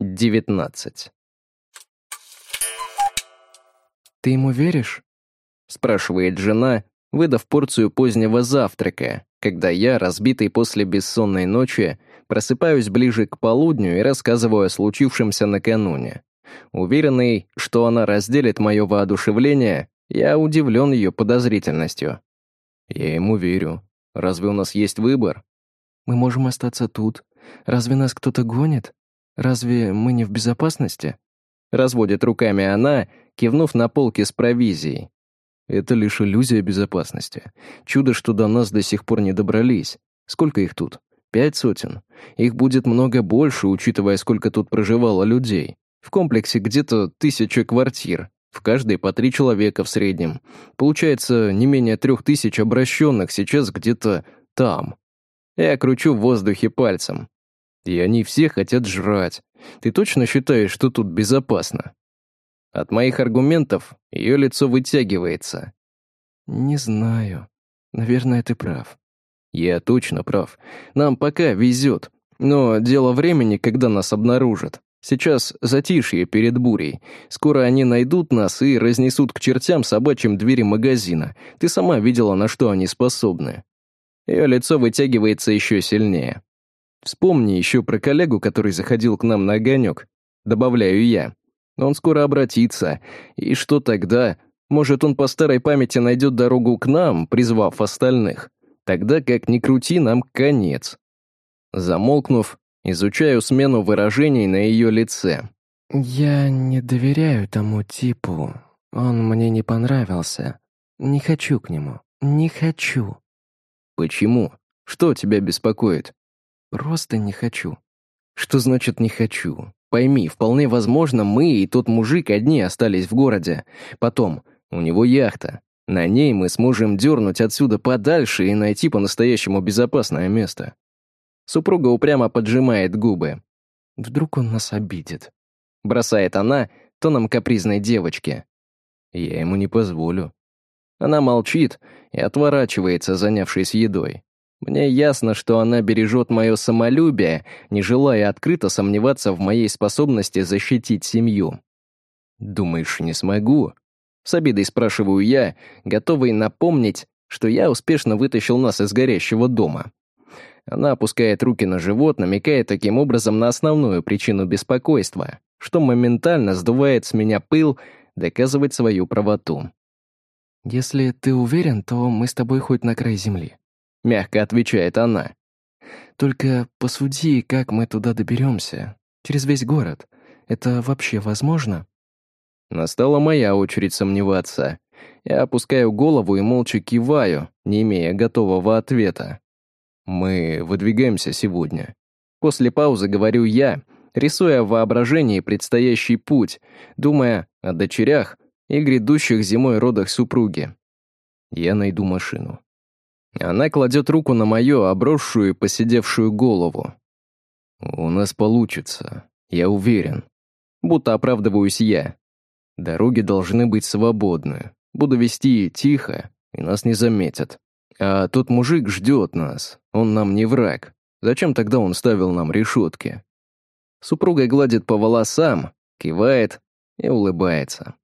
19. «Ты ему веришь?» — спрашивает жена, выдав порцию позднего завтрака, когда я, разбитый после бессонной ночи, просыпаюсь ближе к полудню и рассказываю о случившемся накануне. Уверенный, что она разделит мое воодушевление, я удивлен ее подозрительностью. Я ему верю. Разве у нас есть выбор? Мы можем остаться тут. Разве нас кто-то гонит? Разве мы не в безопасности? Разводит руками она, кивнув на полки с провизией. Это лишь иллюзия безопасности. Чудо, что до нас до сих пор не добрались. Сколько их тут? Пять сотен. Их будет много больше, учитывая, сколько тут проживало людей. В комплексе где-то тысяча квартир. В каждой по три человека в среднем. Получается, не менее трех тысяч обращенных сейчас где-то там. Я кручу в воздухе пальцем. И они все хотят жрать. Ты точно считаешь, что тут безопасно? От моих аргументов ее лицо вытягивается. Не знаю. Наверное, ты прав. Я точно прав. Нам пока везет. Но дело времени, когда нас обнаружат. Сейчас затишье перед бурей. Скоро они найдут нас и разнесут к чертям собачьим двери магазина. Ты сама видела, на что они способны. Ее лицо вытягивается еще сильнее. Вспомни еще про коллегу, который заходил к нам на огонек. Добавляю я. Он скоро обратится. И что тогда? Может, он по старой памяти найдет дорогу к нам, призвав остальных. Тогда, как ни крути, нам конец. Замолкнув, изучаю смену выражений на ее лице. «Я не доверяю тому типу. Он мне не понравился. Не хочу к нему. Не хочу». «Почему? Что тебя беспокоит?» «Просто не хочу». «Что значит «не хочу»? Пойми, вполне возможно, мы и тот мужик одни остались в городе. Потом, у него яхта. На ней мы сможем дернуть отсюда подальше и найти по-настоящему безопасное место. Супруга упрямо поджимает губы. Вдруг он нас обидит. Бросает она тоном капризной девочки. Я ему не позволю. Она молчит и отворачивается, занявшись едой. Мне ясно, что она бережет мое самолюбие, не желая открыто сомневаться в моей способности защитить семью. «Думаешь, не смогу?» С обидой спрашиваю я, готовый напомнить, что я успешно вытащил нас из горящего дома. Она опускает руки на живот, намекая таким образом на основную причину беспокойства, что моментально сдувает с меня пыл, доказывать свою правоту. «Если ты уверен, то мы с тобой хоть на край земли», — мягко отвечает она. «Только посуди, как мы туда доберемся. Через весь город. Это вообще возможно?» Настала моя очередь сомневаться. Я опускаю голову и молча киваю, не имея готового ответа. Мы выдвигаемся сегодня. После паузы говорю я, рисуя в воображении предстоящий путь, думая о дочерях и грядущих зимой родах супруги. Я найду машину. Она кладет руку на мою обросшую и посидевшую голову. «У нас получится, я уверен». Будто оправдываюсь я. Дороги должны быть свободны. Буду вести тихо, и нас не заметят. А тот мужик ждет нас, он нам не враг. Зачем тогда он ставил нам решетки? Супруга гладит по волосам, кивает и улыбается.